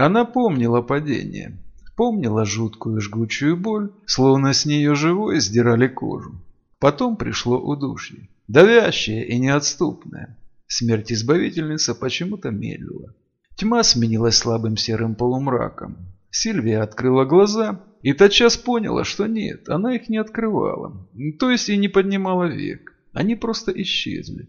Она помнила падение, помнила жуткую жгучую боль, словно с нее живой сдирали кожу. Потом пришло удушье, давящее и неотступное. Смерть избавительницы почему-то медлила. Тьма сменилась слабым серым полумраком. Сильвия открыла глаза и тотчас поняла, что нет, она их не открывала, то есть и не поднимала век. Они просто исчезли.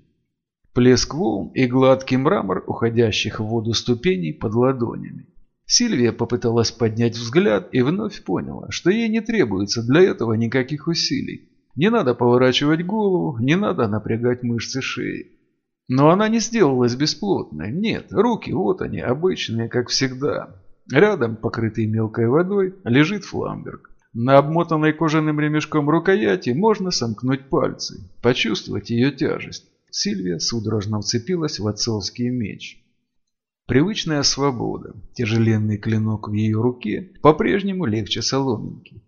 Плеск волн и гладкий мрамор уходящих в воду ступеней под ладонями. Сильвия попыталась поднять взгляд и вновь поняла, что ей не требуется для этого никаких усилий. Не надо поворачивать голову, не надо напрягать мышцы шеи. Но она не сделалась бесплотной. Нет, руки, вот они, обычные, как всегда. Рядом, покрытый мелкой водой, лежит фламберг. На обмотанной кожаным ремешком рукояти можно сомкнуть пальцы, почувствовать ее тяжесть. Сильвия судорожно вцепилась в отцовский меч. Привычная свобода, тяжеленный клинок в ее руке, по-прежнему легче соломинки.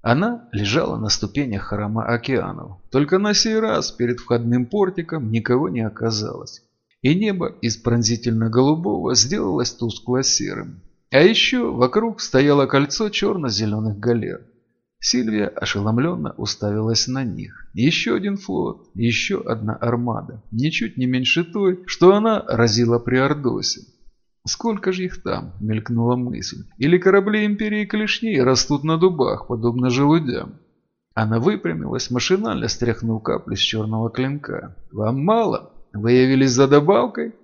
Она лежала на ступенях храма океанов, только на сей раз перед входным портиком никого не оказалось. И небо из пронзительно-голубого сделалось тускло-серым. А еще вокруг стояло кольцо черно-зеленых галер. Сильвия ошеломленно уставилась на них. Еще один флот, еще одна армада, ничуть не меньше той, что она разила при Ордосе. Сколько же их там, мелькнула мысль. Или корабли империи клешней растут на дубах, подобно желудям. Она выпрямилась, машинально стряхнув капли с черного клинка. «Вам мало? Вы явились за добавкой?»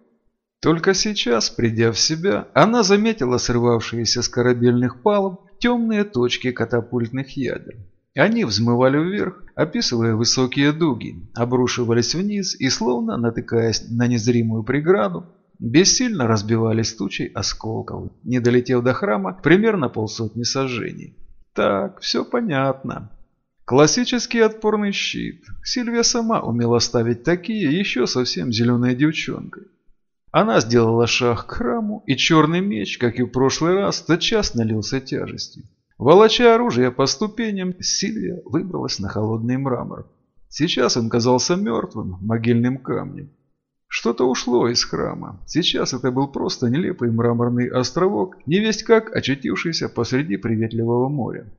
Только сейчас, придя в себя, она заметила срывавшиеся с корабельных палуб темные точки катапультных ядер. Они взмывали вверх, описывая высокие дуги, обрушивались вниз и, словно натыкаясь на незримую преграду, бессильно разбивались тучей осколков, не долетев до храма примерно полсотни сожжений. Так, все понятно. Классический отпорный щит. Сильвия сама умела ставить такие еще совсем зеленой девчонкой. Она сделала шаг к храму, и черный меч, как и в прошлый раз, тотчас налился тяжестью. Волоча оружие по ступеням, Сильвия выбралась на холодный мрамор. Сейчас он казался мертвым, могильным камнем. Что-то ушло из храма. Сейчас это был просто нелепый мраморный островок, невесть как очутившийся посреди приветливого моря.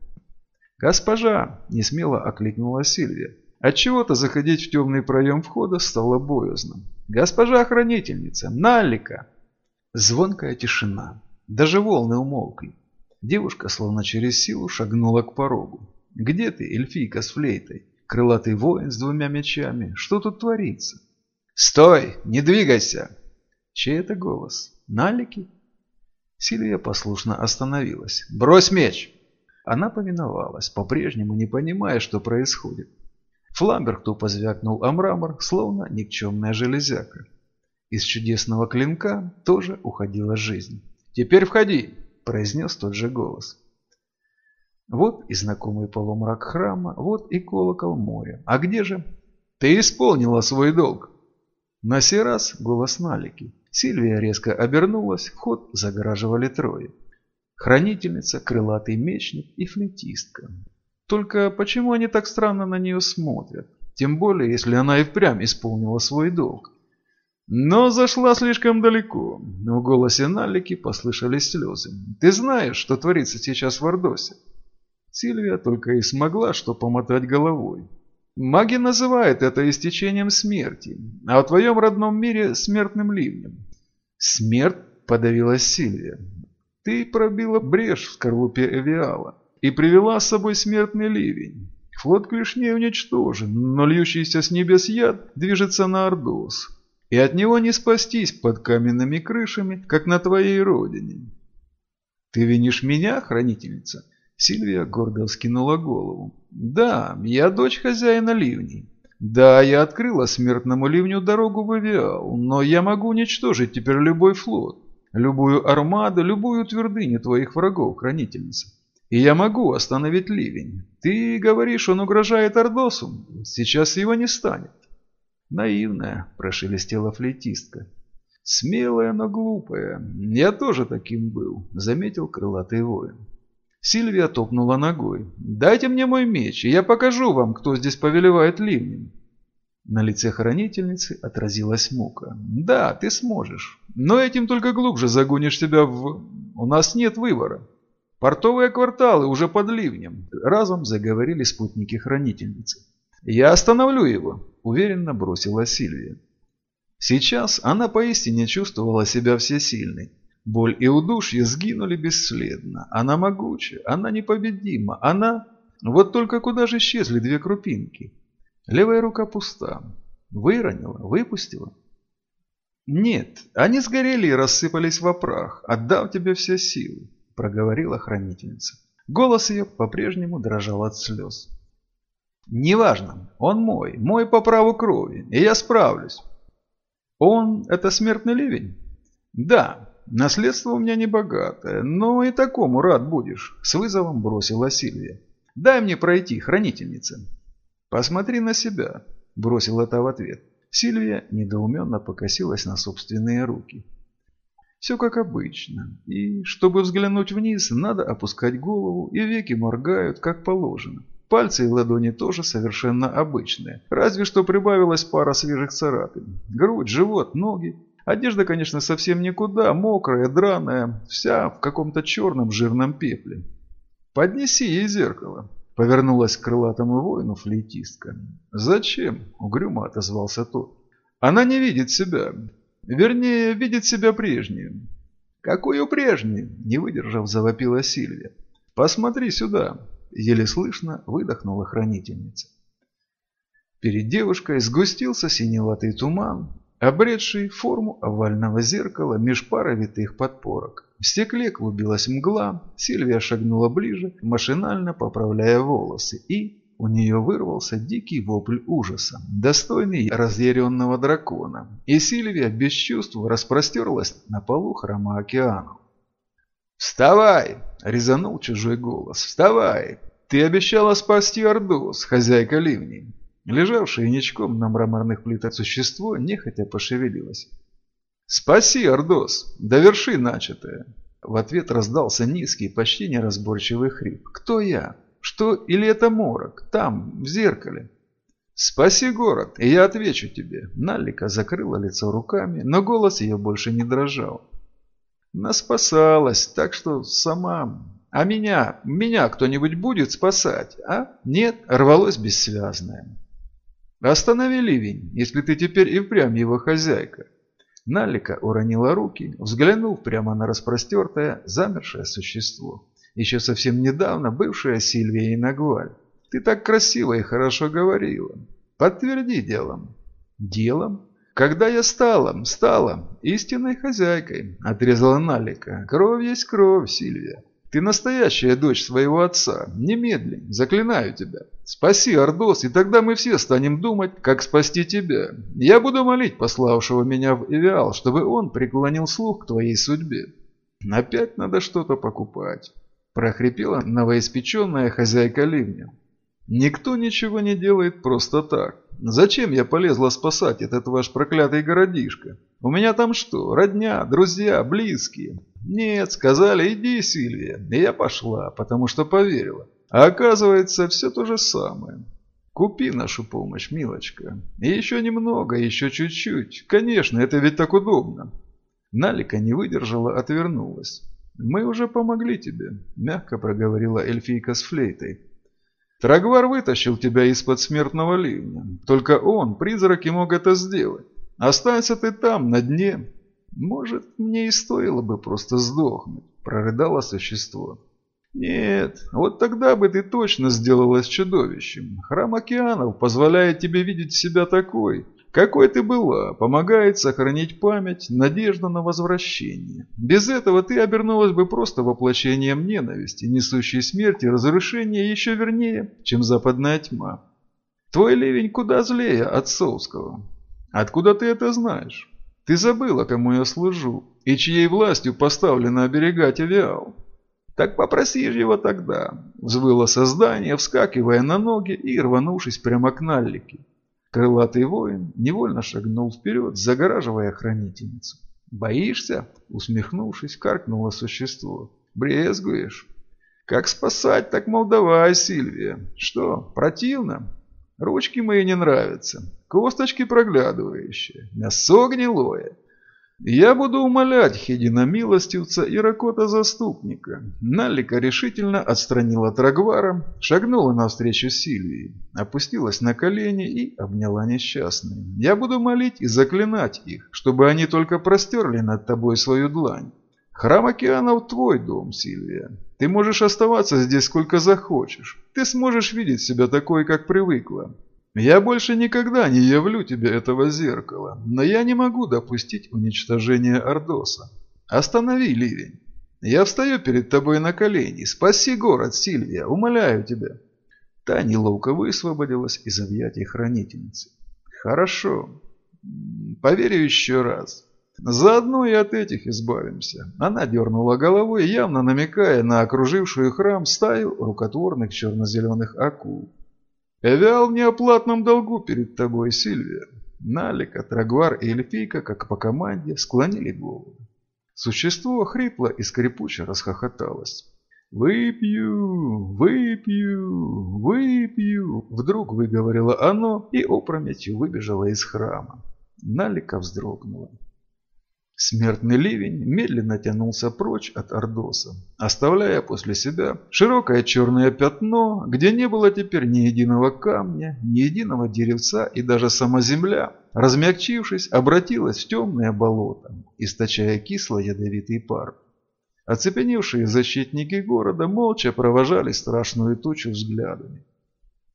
«Госпожа!» – несмело окликнула Сильвия. Отчего-то заходить в темный проем входа стало боязно. «Госпожа хранительница! Налика!» Звонкая тишина. Даже волны умолкли. Девушка, словно через силу, шагнула к порогу. «Где ты, эльфийка с флейтой? Крылатый воин с двумя мечами? Что тут творится?» «Стой! Не двигайся!» Чей это голос? Налики? Сильвия послушно остановилась. «Брось меч!» Она повиновалась, по-прежнему не понимая, что происходит. Фламберг тупо звякнул о мрамор, словно никчемная железяка. Из чудесного клинка тоже уходила жизнь. «Теперь входи!» – произнес тот же голос. Вот и знакомый полумрак храма, вот и колокол моря. А где же? Ты исполнила свой долг. На сей раз голос Налики. Сильвия резко обернулась, вход загораживали трое. Хранительница, крылатый мечник и флетистка. Только почему они так странно на нее смотрят? Тем более, если она и впрямь исполнила свой долг. Но зашла слишком далеко. В голосе Налики послышались слезы. «Ты знаешь, что творится сейчас в Ордосе?» Сильвия только и смогла что помотать головой. Маги называют это истечением смерти, а в твоем родном мире смертным ливнем. Смерть подавилась Сильвия. Ты пробила брешь в скорлупе Эвиала и привела с собой смертный ливень. Флот клешней уничтожен, но льющийся с небес яд движется на Ордос. И от него не спастись под каменными крышами, как на твоей родине. Ты винишь меня, хранительница? Сильвия гордо вскинула голову. «Да, я дочь хозяина ливней. Да, я открыла смертному ливню дорогу в Авиал, но я могу уничтожить теперь любой флот, любую армаду, любую твердыню твоих врагов, хранительница. И я могу остановить ливень. Ты говоришь, он угрожает Ордосу. Сейчас его не станет». «Наивная», – прошелестела флейтистка. «Смелая, но глупая. Я тоже таким был», – заметил крылатый воин. Сильвия топнула ногой. «Дайте мне мой меч, и я покажу вам, кто здесь повелевает ливнем». На лице хранительницы отразилась мука. «Да, ты сможешь, но этим только глубже загонишь себя в... У нас нет выбора. Портовые кварталы уже под ливнем. Разом заговорили спутники хранительницы. Я остановлю его, уверенно бросила Сильвия. Сейчас она поистине чувствовала себя всесильной. Боль и удушье сгинули бесследно. Она могуча, она непобедима, она... Вот только куда же исчезли две крупинки? Левая рука пуста. Выронила, выпустила. Нет, они сгорели и рассыпались в прах, отдав тебе все силы, проговорила хранительница. Голос ее по-прежнему дрожал от слез. «Неважно, он мой, мой по праву крови, и я справлюсь. Он – это смертный ливень? Да, наследство у меня не богатое, но и такому рад будешь, с вызовом бросила Сильвия. Дай мне пройти, хранительница. Посмотри на себя, бросил это в ответ. Сильвия недоуменно покосилась на собственные руки. Все как обычно, и чтобы взглянуть вниз, надо опускать голову, и веки моргают, как положено. Пальцы и ладони тоже совершенно обычные, разве что прибавилась пара свежих царапин. Грудь, живот, ноги. Одежда, конечно, совсем никуда, мокрая, драная, вся в каком-то черном жирном пепле. «Поднеси ей зеркало», — повернулась к крылатому воину флейтистка. «Зачем?» — угрюмо отозвался тот. «Она не видит себя. Вернее, видит себя прежнюю». «Какую прежнюю?» — не выдержав, завопила Сильвия. «Посмотри сюда», еле слышно выдохнула хранительница. Перед девушкой сгустился синеватый туман, обретший форму овального зеркала меж пары подпорок. В стекле клубилась мгла, Сильвия шагнула ближе, машинально поправляя волосы, и у нее вырвался дикий вопль ужаса, достойный разъяренного дракона, и Сильвия без чувств распростерлась на полу храма океана. «Вставай!» — резанул чужой голос. «Вставай! Ты обещала спасти Ордос, хозяйка ливней!» Лежавшее ничком на мраморных плитах существо нехотя пошевелилось. «Спаси, Ордос! Доверши начатое!» В ответ раздался низкий, почти неразборчивый хрип. «Кто я? Что или это морок? Там, в зеркале?» «Спаси город, и я отвечу тебе!» Налика закрыла лицо руками, но голос ее больше не дрожал. Наспасалась, так что сама... А меня, меня кто-нибудь будет спасать, а? Нет, рвалось бессвязное. Останови ливень, если ты теперь и впрямь его хозяйка. Налика уронила руки, взглянув прямо на распростертое, замершее существо. Еще совсем недавно бывшая Сильвия Инагваль. Ты так красиво и хорошо говорила. Подтверди делом. Делом? «Когда я стала, стала истинной хозяйкой», – отрезала Налика. «Кровь есть кровь, Сильвия. Ты настоящая дочь своего отца. Немедли, заклинаю тебя. Спаси Ордос, и тогда мы все станем думать, как спасти тебя. Я буду молить пославшего меня в Эвиал, чтобы он преклонил слух к твоей судьбе. Опять надо что-то покупать», – прохрипела новоиспеченная хозяйка ливня. «Никто ничего не делает просто так. Зачем я полезла спасать этот ваш проклятый городишко? У меня там что, родня, друзья, близкие? Нет, сказали, иди, Сильвия. И я пошла, потому что поверила. А оказывается, все то же самое. Купи нашу помощь, милочка. И еще немного, еще чуть-чуть. Конечно, это ведь так удобно. Налика не выдержала, отвернулась. «Мы уже помогли тебе», – мягко проговорила эльфийка с флейтой. Трагвар вытащил тебя из-под смертного ливня. Только он, призраки, мог это сделать. Останься ты там, на дне. Может, мне и стоило бы просто сдохнуть, прорыдало существо. Нет, вот тогда бы ты точно сделалась чудовищем. Храм океанов позволяет тебе видеть себя такой, какой ты была, помогает сохранить память, надежда на возвращение. Без этого ты обернулась бы просто воплощением ненависти, несущей смерть и разрушение еще вернее, чем западная тьма. Твой ливень куда злее отцовского. Откуда ты это знаешь? Ты забыла, кому я служу, и чьей властью поставлено оберегать Авиал. Так попроси его тогда, взвыло создание, вскакивая на ноги и рванувшись прямо к Наллике. Крылатый воин невольно шагнул вперед, загораживая хранительницу. «Боишься?» – усмехнувшись, каркнуло существо. «Брезгуешь?» «Как спасать, так мол давай, Сильвия. Что, противно?» «Ручки мои не нравятся. Косточки проглядывающие. Мясо гнилое. Я буду умолять Хедина Милостивца и Ракота Заступника. Налика решительно отстранила Трагвара, шагнула навстречу Сильвии, опустилась на колени и обняла несчастную. Я буду молить и заклинать их, чтобы они только простерли над тобой свою длань. Храм океанов твой дом, Сильвия. Ты можешь оставаться здесь сколько захочешь. Ты сможешь видеть себя такой, как привыкла. Я больше никогда не явлю тебе этого зеркала, но я не могу допустить уничтожения Ордоса. Останови ливень. Я встаю перед тобой на колени. Спаси город, Сильвия, умоляю тебя. Та неловко высвободилась из объятий хранительницы. Хорошо. Поверю еще раз. Заодно и от этих избавимся. Она дернула головой, явно намекая на окружившую храм стаю рукотворных черно-зеленых акул. Эвиал в неоплатном долгу перед тобой, Сильвия. Налика, Трагвар и Эльфийка, как по команде, склонили голову. Существо хрипло и скрипуче расхохоталось. «Выпью, выпью, выпью!» Вдруг выговорило оно и опрометью выбежало из храма. Налика вздрогнула. Смертный ливень медленно тянулся прочь от Ордоса, оставляя после себя широкое черное пятно, где не было теперь ни единого камня, ни единого деревца и даже сама земля, размягчившись, обратилась в темное болото, источая кисло-ядовитый пар. Оцепеневшие защитники города молча провожали страшную тучу взглядами.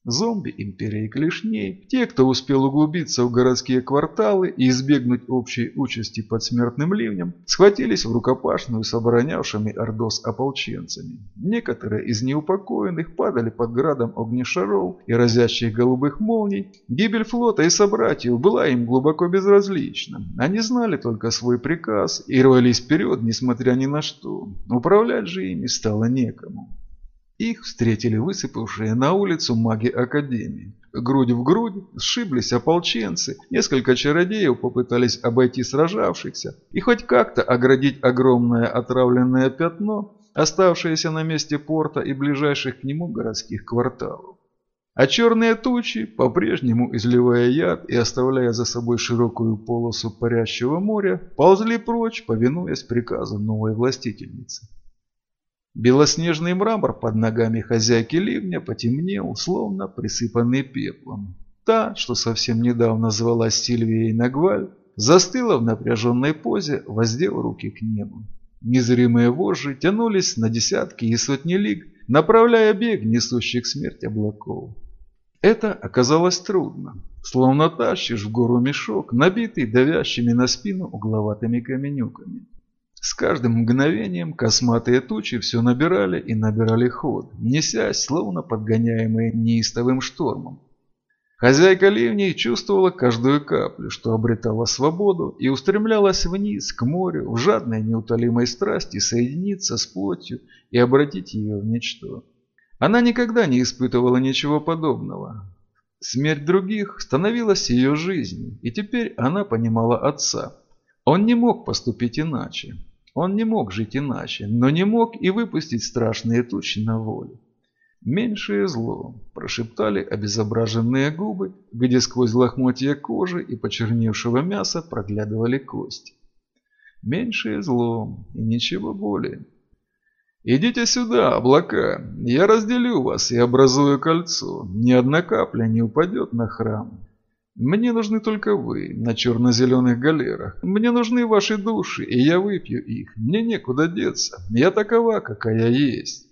Зомби империи клешней, те, кто успел углубиться в городские кварталы и избегнуть общей участи под смертным ливнем, схватились в рукопашную с оборонявшими Ордос ополченцами. Некоторые из неупокоенных падали под градом огнешаров и разящих голубых молний. Гибель флота и собратьев была им глубоко безразлична. Они знали только свой приказ и рвались вперед, несмотря ни на что. Управлять же ими стало некому. Их встретили высыпавшие на улицу маги Академии. Грудь в грудь сшиблись ополченцы, несколько чародеев попытались обойти сражавшихся и хоть как-то оградить огромное отравленное пятно, оставшееся на месте порта и ближайших к нему городских кварталов. А черные тучи, по-прежнему изливая яд и оставляя за собой широкую полосу парящего моря, ползли прочь, повинуясь приказу новой властительницы. Белоснежный мрамор под ногами хозяйки ливня потемнел, словно присыпанный пеплом. Та, что совсем недавно звалась Сильвией Нагваль, застыла в напряженной позе, воздев руки к небу. Незримые вожжи тянулись на десятки и сотни лиг, направляя бег несущих смерть облаков. Это оказалось трудно, словно тащишь в гору мешок, набитый давящими на спину угловатыми каменюками. С каждым мгновением косматые тучи все набирали и набирали ход, несясь, словно подгоняемые неистовым штормом. Хозяйка ливней чувствовала каждую каплю, что обретала свободу, и устремлялась вниз, к морю, в жадной неутолимой страсти соединиться с плотью и обратить ее в ничто. Она никогда не испытывала ничего подобного. Смерть других становилась ее жизнью, и теперь она понимала отца. Он не мог поступить иначе. Он не мог жить иначе, но не мог и выпустить страшные тучи на волю. «Меньшее зло», – прошептали обезображенные губы, где сквозь лохмотья кожи и почерневшего мяса проглядывали кости. «Меньшее зло и ничего более». «Идите сюда, облака, я разделю вас и образую кольцо, ни одна капля не упадет на храм, мне нужны только вы на черно-зеленых галерах. Мне нужны ваши души, и я выпью их. Мне некуда деться. Я такова, какая есть.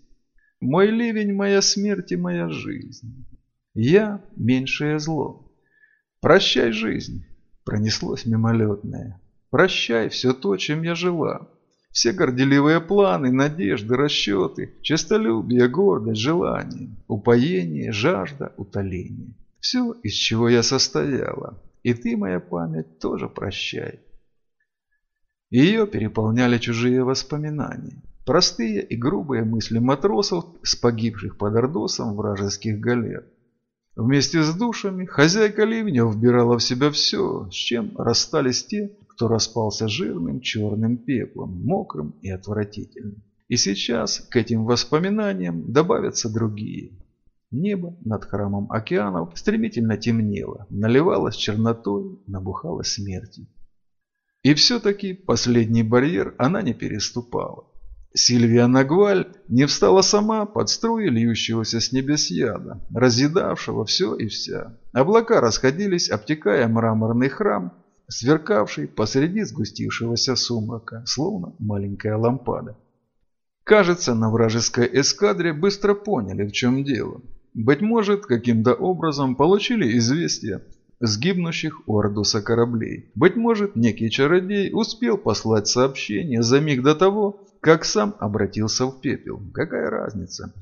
Мой ливень, моя смерть и моя жизнь. Я – меньшее зло. Прощай, жизнь, пронеслось мимолетное. Прощай все то, чем я жила. Все горделивые планы, надежды, расчеты, честолюбие, гордость, желание, упоение, жажда, утоление. Все, из чего я состояла. И ты, моя память, тоже прощай. Ее переполняли чужие воспоминания. Простые и грубые мысли матросов с погибших под Ордосом вражеских галер. Вместе с душами хозяйка ливня вбирала в себя все, с чем расстались те, кто распался жирным черным пеплом, мокрым и отвратительным. И сейчас к этим воспоминаниям добавятся другие, Небо над храмом океанов стремительно темнело, наливалось чернотой, набухало смертью. И все-таки последний барьер она не переступала. Сильвия Нагваль не встала сама под струи льющегося с небес яда, разъедавшего все и вся. Облака расходились, обтекая мраморный храм, сверкавший посреди сгустившегося сумрака, словно маленькая лампада. Кажется, на вражеской эскадре быстро поняли, в чем дело. Быть может, каким-то образом получили известие с гибнущих у Ордуса кораблей. Быть может, некий чародей успел послать сообщение за миг до того, как сам обратился в пепел. Какая разница?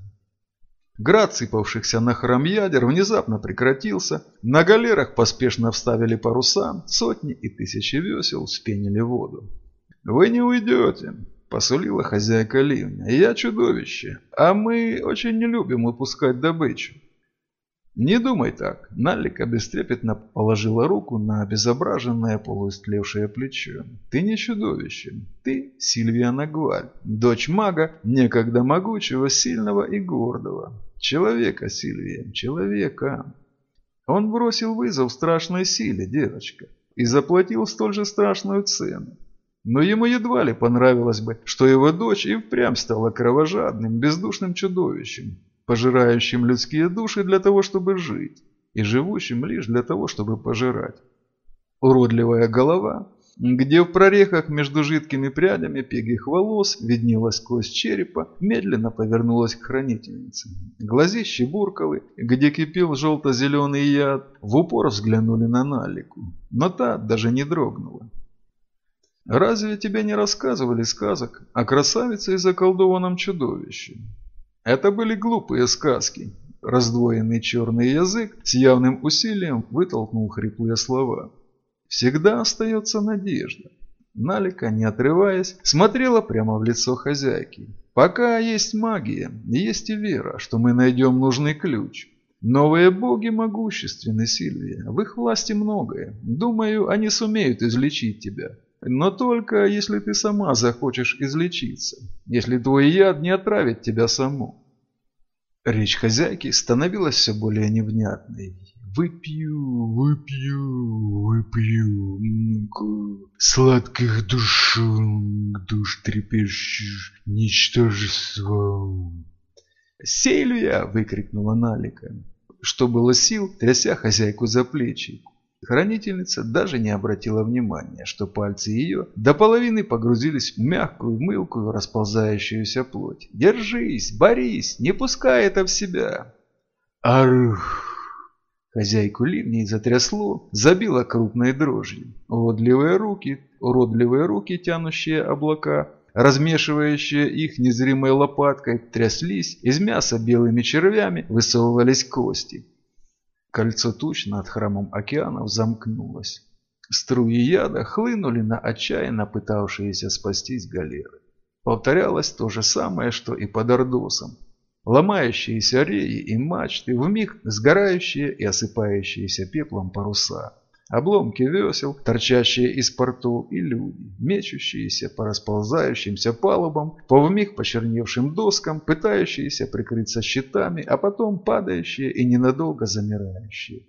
Град сыпавшихся на храм ядер внезапно прекратился, на галерах поспешно вставили паруса, сотни и тысячи весел вспенили воду. «Вы не уйдете», – посулила хозяйка ливня. «Я чудовище, а мы очень не любим выпускать добычу. «Не думай так!» Налика бестрепетно положила руку на обезображенное полуистлевшее плечо. «Ты не чудовище. Ты Сильвия Нагваль, дочь мага, некогда могучего, сильного и гордого. Человека, Сильвия, человека!» Он бросил вызов страшной силе, девочка, и заплатил столь же страшную цену. Но ему едва ли понравилось бы, что его дочь и впрямь стала кровожадным, бездушным чудовищем, пожирающим людские души для того, чтобы жить, и живущим лишь для того, чтобы пожирать. Уродливая голова, где в прорехах между жидкими прядями пегих волос виднелась кость черепа, медленно повернулась к хранительнице. Глазищи буркалы, где кипел желто-зеленый яд, в упор взглянули на Налику, но та даже не дрогнула. «Разве тебе не рассказывали сказок о красавице и заколдованном чудовище?» Это были глупые сказки. Раздвоенный черный язык с явным усилием вытолкнул хриплые слова. Всегда остается надежда. Налика, не отрываясь, смотрела прямо в лицо хозяйки. Пока есть магия, есть и вера, что мы найдем нужный ключ. Новые боги могущественны, Сильвия. В их власти многое. Думаю, они сумеют излечить тебя. Но только если ты сама захочешь излечиться, если твой яд не отравит тебя саму. Речь хозяйки становилась все более невнятной. Выпью, выпью, выпью сладких душ, душ трепещешь, ничтожество. «Сильвия!» – выкрикнула Налика, что было сил, тряся хозяйку за плечи. Хранительница даже не обратила внимания, что пальцы ее до половины погрузились в мягкую, мылкую, расползающуюся плоть. «Держись, борись, не пускай это в себя!» «Арх!» Хозяйку ливней затрясло, забило крупной дрожью. Уродливые руки, уродливые руки, тянущие облака, размешивающие их незримой лопаткой, тряслись, из мяса белыми червями высовывались кости. Кольцо туч над храмом океанов замкнулось. Струи яда хлынули на отчаянно пытавшиеся спастись галеры. Повторялось то же самое, что и под Ордосом. Ломающиеся реи и мачты, вмиг сгорающие и осыпающиеся пеплом паруса обломки весел, торчащие из портов, и люди, мечущиеся по расползающимся палубам, по вмиг почерневшим доскам, пытающиеся прикрыться щитами, а потом падающие и ненадолго замирающие.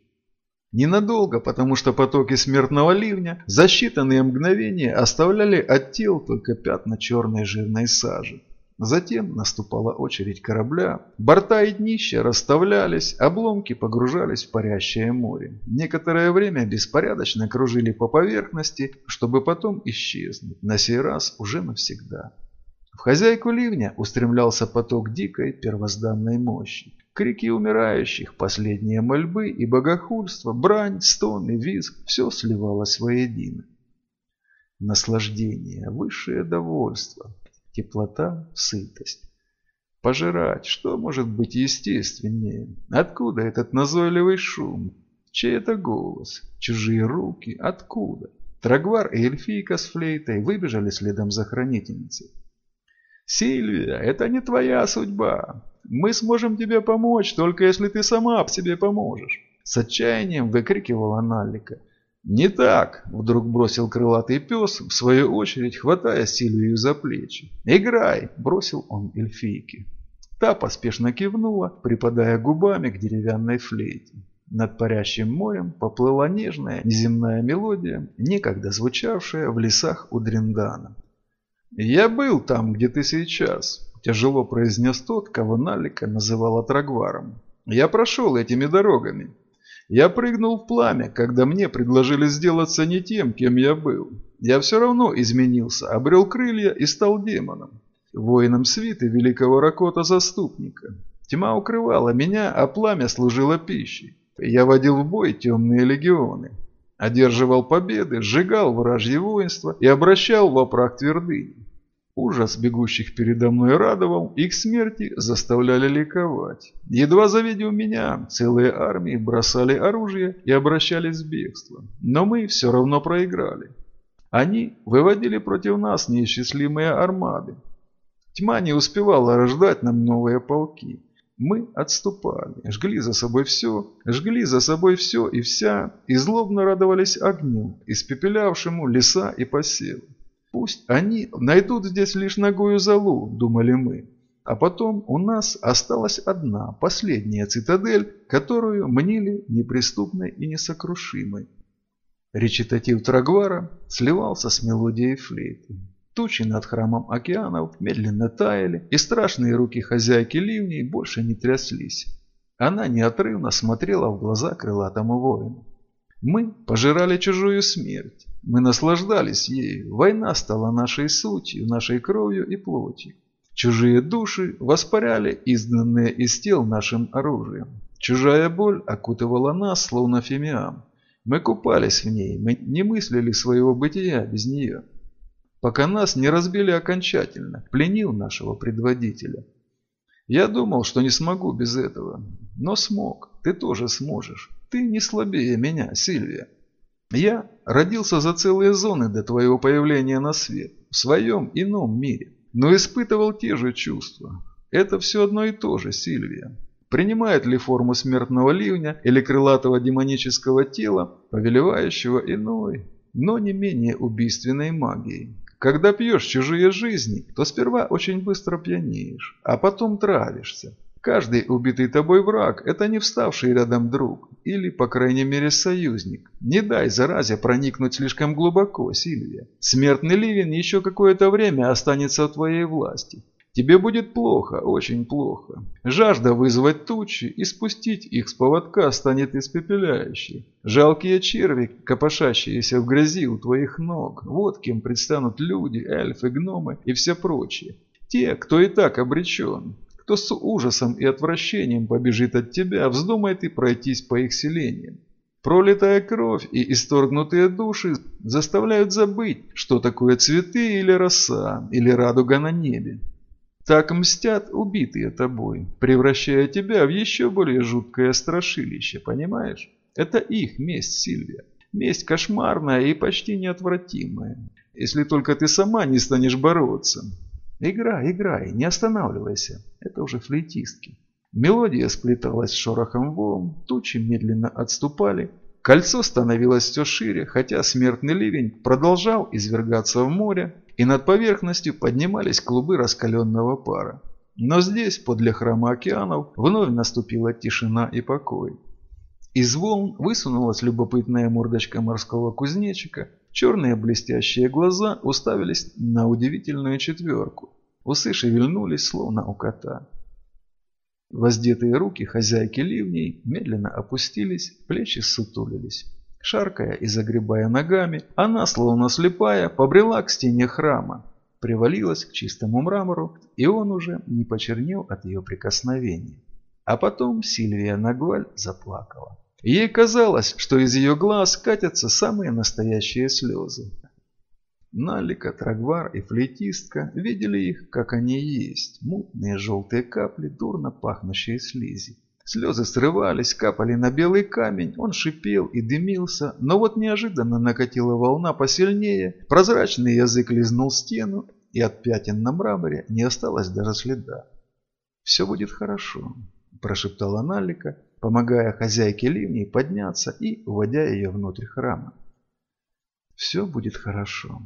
Ненадолго, потому что потоки смертного ливня за считанные мгновения оставляли от тел только пятна черной жирной сажи. Затем наступала очередь корабля. Борта и днища расставлялись, обломки погружались в парящее море. Некоторое время беспорядочно кружили по поверхности, чтобы потом исчезнуть, на сей раз уже навсегда. В хозяйку ливня устремлялся поток дикой первозданной мощи. Крики умирающих, последние мольбы и богохульство, брань, стоны, визг – все сливалось воедино. Наслаждение, высшее довольство, теплота, сытость. Пожирать, что может быть естественнее? Откуда этот назойливый шум? Чей это голос? Чужие руки? Откуда? Трагвар и эльфийка с флейтой выбежали следом за хранительницей. «Сильвия, это не твоя судьба. Мы сможем тебе помочь, только если ты сама себе поможешь!» С отчаянием выкрикивала Наллика. «Не так!» – вдруг бросил крылатый пес, в свою очередь хватая Сильвию за плечи. «Играй!» – бросил он эльфийке. Та поспешно кивнула, припадая губами к деревянной флейте. Над парящим морем поплыла нежная неземная мелодия, некогда звучавшая в лесах у Дриндана. «Я был там, где ты сейчас», – тяжело произнес тот, кого Налика называла Трагваром. «Я прошел этими дорогами. Я прыгнул в пламя, когда мне предложили сделаться не тем, кем я был. Я все равно изменился, обрел крылья и стал демоном, воином свиты великого Ракота-заступника. Тьма укрывала меня, а пламя служило пищей. Я водил в бой темные легионы, одерживал победы, сжигал вражье воинство и обращал в прах твердыни. Ужас бегущих передо мной радовал, их смерти заставляли ликовать. Едва завидев меня, целые армии бросали оружие и обращались в бегство. Но мы все равно проиграли. Они выводили против нас неисчислимые армады. Тьма не успевала рождать нам новые полки. Мы отступали, жгли за собой все, жгли за собой все и вся, и злобно радовались огню, испепелявшему леса и посевы. Пусть они найдут здесь лишь ногою залу, думали мы. А потом у нас осталась одна, последняя цитадель, которую мнили неприступной и несокрушимой. Речитатив Трагвара сливался с мелодией флейты. Тучи над храмом океанов медленно таяли, и страшные руки хозяйки ливней больше не тряслись. Она неотрывно смотрела в глаза крылатому воину. Мы пожирали чужую смерть. Мы наслаждались ею. Война стала нашей сутью, нашей кровью и плотью. Чужие души воспаряли изгнанные из тел нашим оружием. Чужая боль окутывала нас, словно фимиам. Мы купались в ней, мы не мыслили своего бытия без нее пока нас не разбили окончательно, пленил нашего предводителя. Я думал, что не смогу без этого, но смог, ты тоже сможешь. Ты не слабее меня, Сильвия. Я родился за целые зоны до твоего появления на свет, в своем ином мире, но испытывал те же чувства. Это все одно и то же, Сильвия. Принимает ли форму смертного ливня или крылатого демонического тела, повелевающего иной, но не менее убийственной магией, когда пьешь чужие жизни, то сперва очень быстро пьянеешь, а потом травишься. Каждый убитый тобой враг – это не вставший рядом друг, или, по крайней мере, союзник. Не дай заразе проникнуть слишком глубоко, Сильвия. Смертный ливень еще какое-то время останется в твоей власти. Тебе будет плохо, очень плохо. Жажда вызвать тучи и спустить их с поводка станет испепеляющей. Жалкие черви, копошащиеся в грязи у твоих ног. Вот кем предстанут люди, эльфы, гномы и все прочие. Те, кто и так обречен. Кто с ужасом и отвращением побежит от тебя, вздумает и пройтись по их селениям. Пролитая кровь и исторгнутые души заставляют забыть, что такое цветы или роса, или радуга на небе. Так мстят убитые тобой, превращая тебя в еще более жуткое страшилище, понимаешь? Это их месть, Сильвия. Месть кошмарная и почти неотвратимая. Если только ты сама не станешь бороться. Играй, играй, не останавливайся. Это уже флейтистки. Мелодия сплеталась с шорохом волн, тучи медленно отступали. Кольцо становилось все шире, хотя смертный ливень продолжал извергаться в море, и над поверхностью поднимались клубы раскаленного пара. Но здесь, подле храма океанов, вновь наступила тишина и покой. Из волн высунулась любопытная мордочка морского кузнечика, черные блестящие глаза уставились на удивительную четверку. Усы шевельнулись, словно у кота. Воздетые руки хозяйки ливней медленно опустились, плечи сутулились. Шаркая и загребая ногами, она, словно слепая, побрела к стене храма, привалилась к чистому мрамору, и он уже не почернел от ее прикосновений. А потом Сильвия Нагваль заплакала. Ей казалось, что из ее глаз катятся самые настоящие слезы. Налика, Трагвар и флейтистка видели их, как они есть, мутные желтые капли, дурно пахнущие слизи. Слезы срывались, капали на белый камень, он шипел и дымился, но вот неожиданно накатила волна посильнее, прозрачный язык лизнул стену, и от пятен на мраморе не осталось даже следа. «Все будет хорошо», – прошептала Налика, помогая хозяйке ливней подняться и уводя ее внутрь храма. «Все будет хорошо».